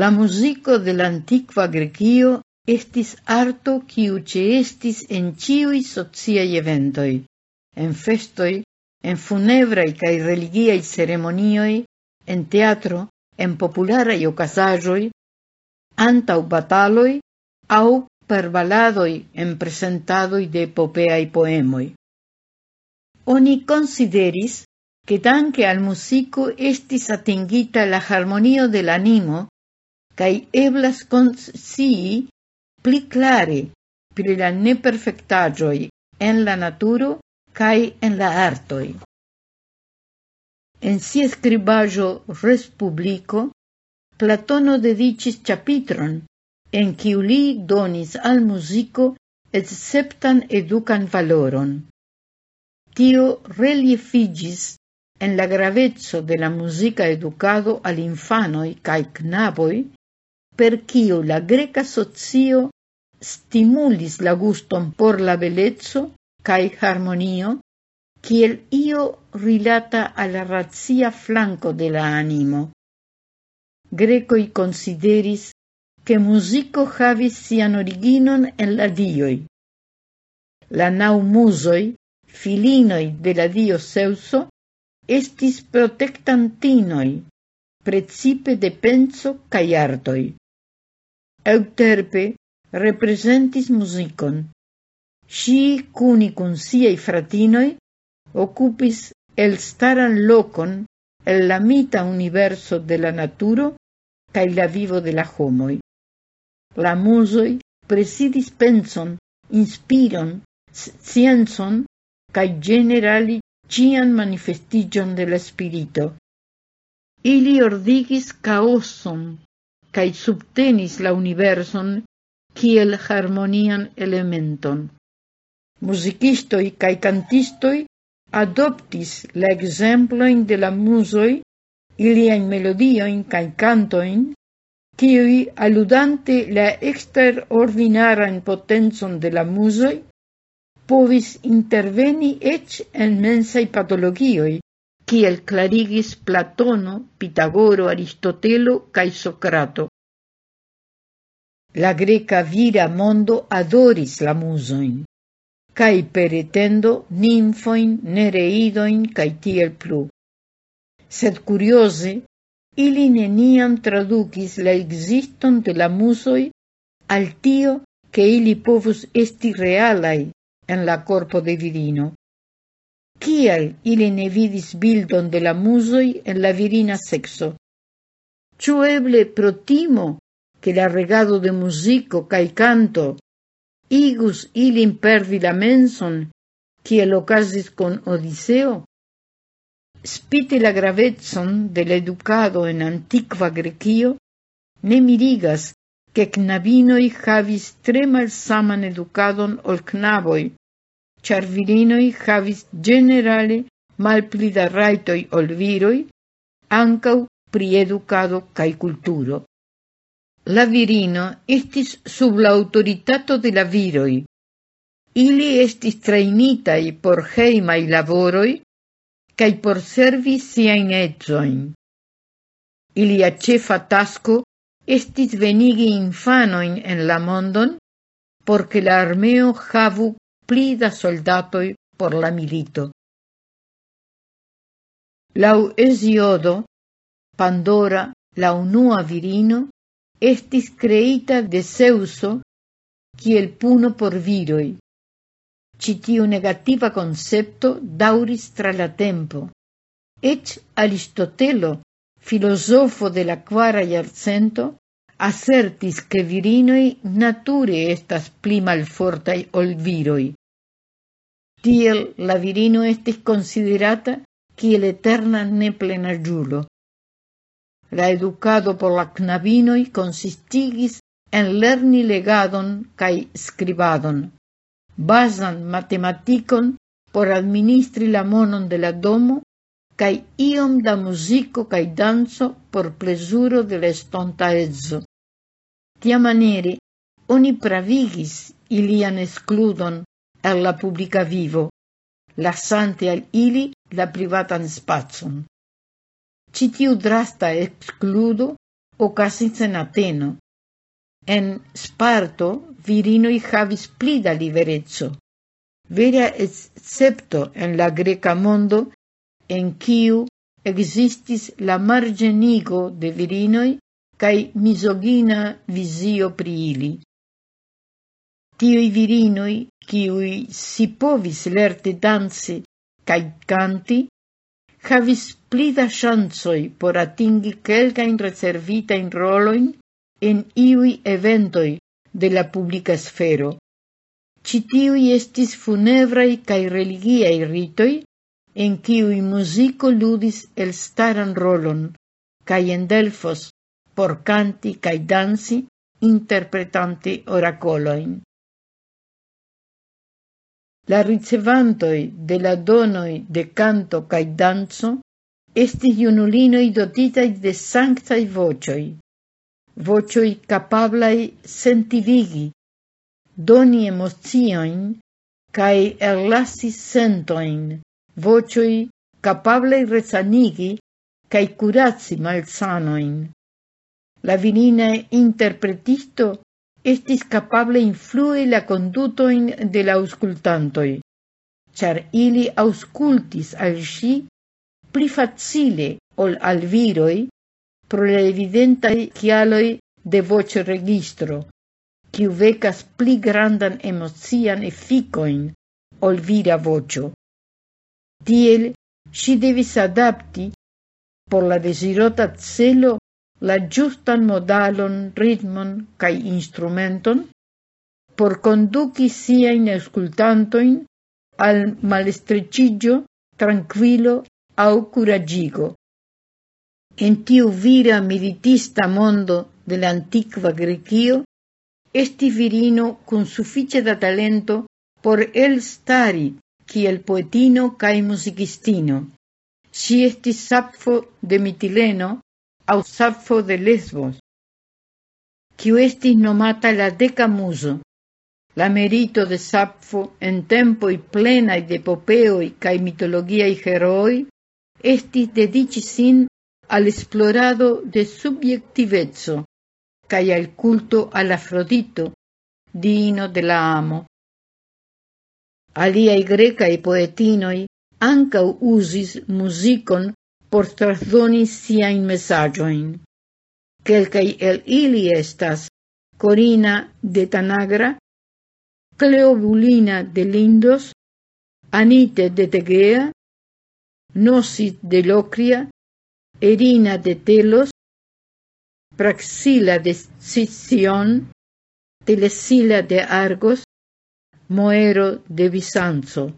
La musico de l'antiqua Grecio estis arto quiu ce estis en ciui sociai eventoi. en festoi, en funebrai cae religiai ceremonioi, en teatro, en popularai ocasajoi, antau bataloi, au per baladoi en presentadoi de epopeai poemoi. Oni consideris che danke al musico estis atingita la harmonio del animo cae eblas consii pli clare pri la neperfectagioi en la naturo cae en la artoi. En si escribajo Res Publico, Platono dedicis chapitron, en quiu li donis al musico exceptan educan valoron. Tio reliefigis en la gravezzo de la musica educado al infanoi cae knaboi per cio la greca socio stimulis la guston por la bellezzo cae harmonio, kiel io rilata alla razia flanco de la animo. Grecoi consideris che musico havis sian originon en la dioi. La nau musoi, filinoi de la dio Zeuso, estis protectantinoi, precipe de penso cae artoi. Euterpe representis musicon. Si cuni cun siei fratinoi occupis el staran locon el la mita universo de la naturo cae la vivo de la homoi. La musoi presidis penson, inspiron, sciencon cae generali cian manifestigion de la spirito. Ili ordigis caoson cae subtenis la universon kiel harmonian elementon. Musicistoi cae cantistoi adoptis la exemploin de la musoi, iliaen melodioin cae cantoin, kiui aludante la extraordinaran potenzon de la musoi, povis interveni ec en mensai patologioi, kiel clarigis Platono, Pitagoro, Aristotelo cae Socrato. La greca vira mondo adoris la musoin, cae peretendo ninfoin, nereidoin, cae tiel plu. Sed curiose, ili neniam traducis la existon de la musoi al tio che ili povus esti realai en la corpo de virino kial ili ne vidis bildon de la musoi en la virina sexo. Ciu eble pro timo che la regado de musico cae canto igus ilin perdi la menson kiel ocasis con Odiseo? Spite la gravetson de l'educado en antiqua Grecio, ne mirigas che knabinoi havis tre malsaman educadon ol knaboi, char virinoi havis generale malpli da raitoi ol viroi, ancau pri educado cae culturo. La virino estis sub la autoritato de la viroi. Ili estis trainitai por heimai laboroi, cae por servi siain etzoin. Ilia cefa tasco estis venigi infanoin en la mondon porque la armeo havu plida soldatoj por la milito. Laŭ Hesiodo, Pandora, la unua virino, estis creita de Zeŭso kiel puno por viroi. Ĉi negativa concepto daŭris tra la tempo. Eĉ Aristotelo, filosofo de la kvara jarcento, asertis que virinoi nature estas pli malfortaj ol viroj. Tiel la virino estis considerata kiel eterna neplena julo. La educado por la knabinoi consistigis en lerni legadon cae skribadon, bazan matematicon por administri la monon de la domo cae iom da muziko cae danzo por plezuro de la estonta Tia maniere, oni pravigis ilian escludon alla publica vivo, lassante al ili la privatan spacon. Citiu drasta excludo ocasis en Ateno. En Sparto virinoi havis pli da liberezzo. Vera excepto en la greca mondo en quiu existis la margenigo de virinoi cae misogina visio pri ili tiui virinoi, kiui si povis lerte dansi cae canti, havis plida da por atingi quelcain reservitain roloin en iui eventoi de la publica sfero. Citiui estis funebrai cae religiai ritoi, en kiui musico ludis el staran rolon, cae en Delfos por canti cae dansi interpretante oracoloin. La ricevantoi de la donoi de canto cae danzo estis iunulinoi dotitai de sanctai vocioi, vocioi capablai sentivigi, doni emozioin cae erlasi sentoin, vocioi capablai resanigi cae curazi malsanoin. La vinina interpretisto estis capable influi la condutoin de la auscultantoi, char ili auscultis al si pli facile ol al viroi pro la evidentai chialoi de voce registro, kiu vecas pli grandan emocian efficoin ol vira vocio. Tiel, si devis adapti por la desirota celo la giustan modalon, ritmon cae instrumenton por conduci siain escultantoin al malestrecigio, tranquilo au curagigo. En tiu vira militista mondo de l'antiqua Grecio, esti virino con suffice da talento por el stari el poetino cae musicistino. Si esti sapfo de mitileno, Sappho de Lesbos, quiu estis nomata la deca muso. La merito de Sappho en tempoi plenai de popeoi cae mitologiai heroi estis dedici sin al esplorado de subjectivezzo cae al culto al Afrodito, dino de la amo. Aliai grecae poetinoi ancau usis musicon por trasdoni sia in messagioin. Quelcai el ili estas Corina de Tanagra, Cleobulina de Lindos, Anite de Tegea, Nosit de Locria, Erina de Telos, Praxila de Sicion, Telesila de Argos, Moero de Bizanzo.